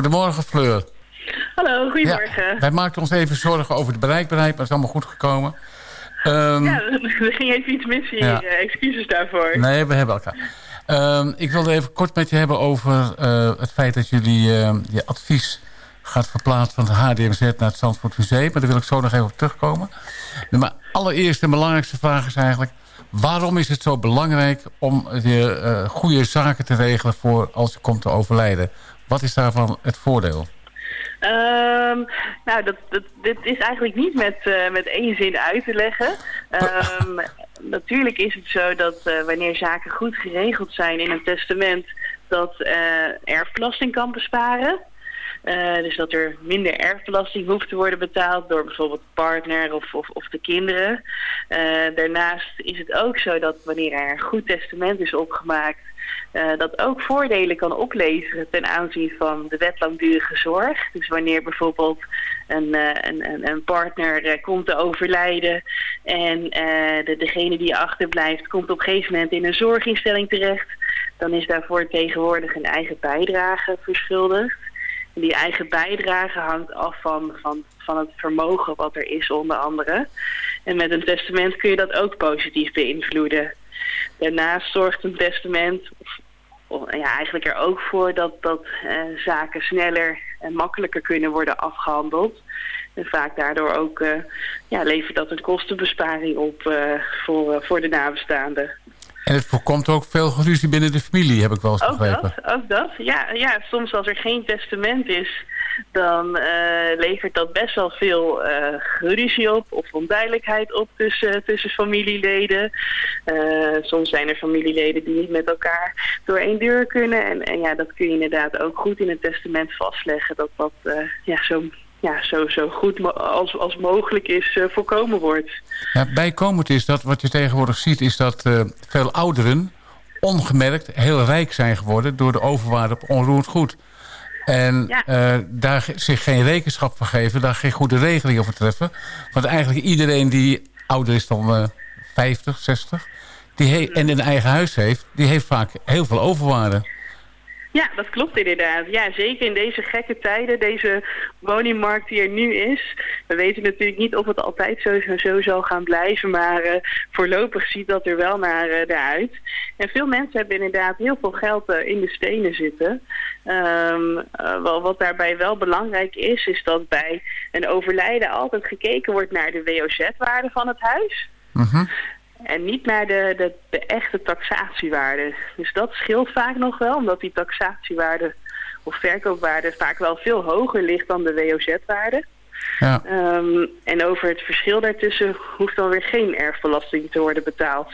Goedemorgen, Fleur. Hallo, goedemorgen. wij maakten ons even zorgen over de bereikbaarheid, maar het is allemaal goed gekomen. Um, ja, er ging even iets mis hier. Ja. Excuses daarvoor. Nee, we hebben elkaar. Um, ik wilde even kort met je hebben over uh, het feit dat jullie uh, je advies gaat verplaatsen van het HDMZ naar het Zandvoort Museum. Maar daar wil ik zo nog even op terugkomen. Maar allereerst de belangrijkste vraag is eigenlijk... waarom is het zo belangrijk om je uh, goede zaken te regelen voor als je komt te overlijden? Wat is daarvan het voordeel? Um, nou, dat, dit is eigenlijk niet met, uh, met één zin uit te leggen. Um, natuurlijk is het zo dat uh, wanneer zaken goed geregeld zijn in een testament... dat uh, erfbelasting kan besparen. Uh, dus dat er minder erfbelasting hoeft te worden betaald door bijvoorbeeld de partner of, of, of de kinderen. Uh, daarnaast is het ook zo dat wanneer er een goed testament is opgemaakt... Uh, dat ook voordelen kan opleveren ten aanzien van de wet langdurige zorg. Dus wanneer bijvoorbeeld een, een, een partner komt te overlijden en de, degene die achterblijft komt op een gegeven moment in een zorginstelling terecht, dan is daarvoor tegenwoordig een eigen bijdrage verschuldigd. Die eigen bijdrage hangt af van, van, van het vermogen wat er is onder andere. En met een testament kun je dat ook positief beïnvloeden. Daarnaast zorgt een testament of, ja, eigenlijk er ook voor dat, dat uh, zaken sneller en makkelijker kunnen worden afgehandeld. En vaak daardoor ook uh, ja, levert dat een kostenbesparing op uh, voor, voor de nabestaanden. En het voorkomt ook veel ruzie binnen de familie, heb ik wel eens begrepen. Ook dat, ook dat. Ja, ja, soms als er geen testament is, dan uh, levert dat best wel veel uh, ruzie op of onduidelijkheid op tussen, tussen familieleden. Uh, soms zijn er familieleden die niet met elkaar door één deur kunnen. En, en ja, dat kun je inderdaad ook goed in het testament vastleggen, dat dat ja, zo ja, zo, zo goed als, als mogelijk is uh, voorkomen wordt. Ja, bijkomend is dat wat je tegenwoordig ziet... is dat uh, veel ouderen ongemerkt heel rijk zijn geworden... door de overwaarde op onroerend goed. En ja. uh, daar zich geen rekenschap van geven... daar geen goede regeling over treffen. Want eigenlijk iedereen die ouder is dan 50, 60... Die en een eigen huis heeft... die heeft vaak heel veel overwaarde. Ja, dat klopt inderdaad. Ja, zeker in deze gekke tijden, deze woningmarkt die er nu is. We weten natuurlijk niet of het altijd zo, zo zal gaan blijven, maar uh, voorlopig ziet dat er wel naar, uh, uit. En veel mensen hebben inderdaad heel veel geld uh, in de stenen zitten. Um, wat daarbij wel belangrijk is, is dat bij een overlijden altijd gekeken wordt naar de WOZ-waarde van het huis. Uh en niet naar de, de, de, echte taxatiewaarde. Dus dat scheelt vaak nog wel, omdat die taxatiewaarde of verkoopwaarde vaak wel veel hoger ligt dan de WOZ-waarde. Ja. Um, en over het verschil daartussen hoeft dan weer geen erfbelasting te worden betaald.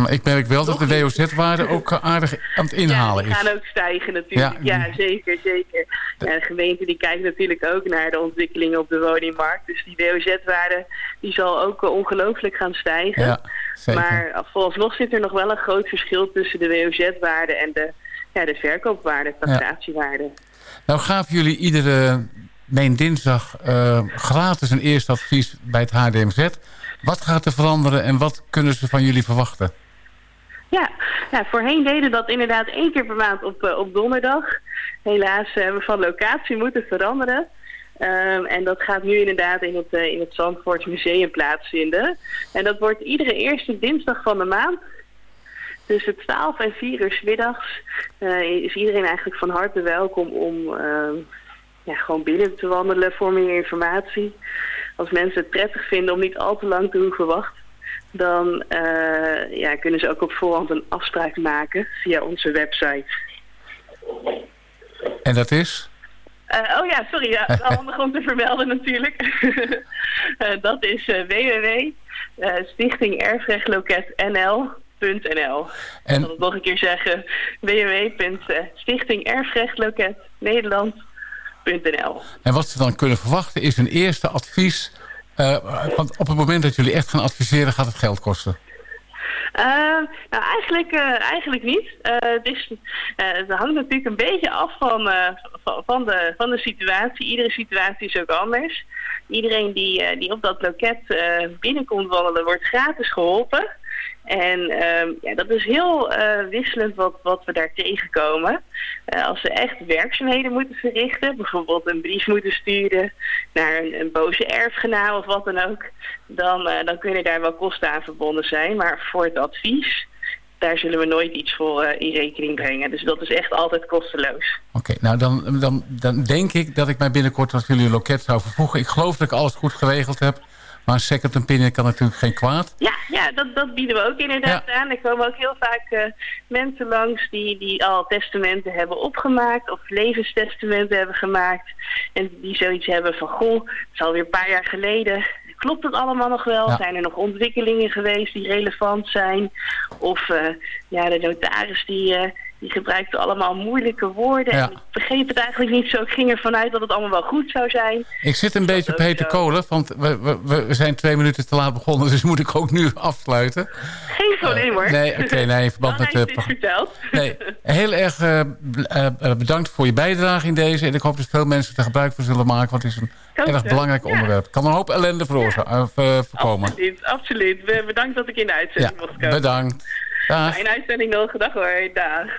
Maar ik merk wel dat de WOZ-waarde ook aardig aan het inhalen is. Ja, die gaan ook stijgen natuurlijk. Ja, ja zeker, zeker. Ja, de gemeente die kijkt natuurlijk ook naar de ontwikkelingen op de woningmarkt. Dus die WOZ-waarde die zal ook ongelooflijk gaan stijgen. Ja, zeker. Maar vooralsnog zit er nog wel een groot verschil tussen de WOZ-waarde en de, ja, de verkoopwaarde, taxatiewaarde. Ja. Nou gaven jullie iedere meen dinsdag uh, gratis een eerste advies bij het HDMZ. Wat gaat er veranderen en wat kunnen ze van jullie verwachten? Ja, ja voorheen deden dat inderdaad één keer per maand op, uh, op donderdag. Helaas hebben we van locatie moeten veranderen. Um, en dat gaat nu inderdaad in het, uh, in het Zandvoort Museum plaatsvinden. En dat wordt iedere eerste dinsdag van de maand. Tussen 12 en 4 uur middags uh, is iedereen eigenlijk van harte welkom om uh, ja, gewoon binnen te wandelen voor meer informatie. Als mensen het prettig vinden om niet al te lang te hoeven wachten dan uh, ja, kunnen ze ook op voorhand een afspraak maken via onze website. En dat is? Uh, oh ja, sorry, ja, handig om te vermelden natuurlijk. uh, dat is www stichtingerfrechtloket.nl.nl. En... Ik zal het nog een keer zeggen. www.stichtingerfrechtloket.nederland.nl En wat ze dan kunnen verwachten is een eerste advies uh, want op het moment dat jullie echt gaan adviseren, gaat het geld kosten. Uh, nou, eigenlijk, uh, eigenlijk niet. het, is, het hangt natuurlijk een beetje af van, van, de, van de situatie. Iedere situatie is ook anders. Iedereen die, die op dat loket binnenkomt wandelen wordt gratis geholpen. En um, ja, dat is heel uh, wisselend wat, wat we daar tegenkomen. Uh, als ze echt werkzaamheden moeten verrichten, bijvoorbeeld een brief moeten sturen naar een, een boze erfgenaam of wat dan ook, dan, uh, dan kunnen daar wel kosten aan verbonden zijn. Maar voor het advies, daar zullen we nooit iets voor in rekening brengen. Dus dat is echt altijd kosteloos. Oké, okay, nou dan, dan, dan denk ik dat ik mij binnenkort wat jullie loket zou vervoegen. Ik geloof dat ik alles goed geregeld heb. Maar een second opinion kan natuurlijk geen kwaad. Ja, ja dat, dat bieden we ook inderdaad ja. aan. Er komen ook heel vaak uh, mensen langs die, die al testamenten hebben opgemaakt... of levenstestamenten hebben gemaakt. En die zoiets hebben van, goh, het is alweer een paar jaar geleden... Klopt het allemaal nog wel? Ja. Zijn er nog ontwikkelingen geweest die relevant zijn? Of uh, ja, de notaris die... Die gebruikte allemaal moeilijke woorden. Ja. En ik begreep het eigenlijk niet zo. Ik ging ervan uit dat het allemaal wel goed zou zijn. Ik zit een beetje op hete kolen, want we, we, we, zijn twee minuten te laat begonnen. Dus moet ik ook nu afsluiten. Geen probleem uh, hoor. Nee, oké, okay, nee, in verband met... Uh, verteld. Nee, heel erg uh, bedankt voor je bijdrage in deze. En ik hoop dat veel mensen er gebruik van zullen maken. Want het is een erg belangrijk ja. onderwerp. kan een hoop ellende veroorzaken, ja. voorkomen. Absoluut, absoluut. Bedankt dat ik in de uitzending mocht komen. Bedankt. Dag. Uitzending nog. Dag hoor. Dag.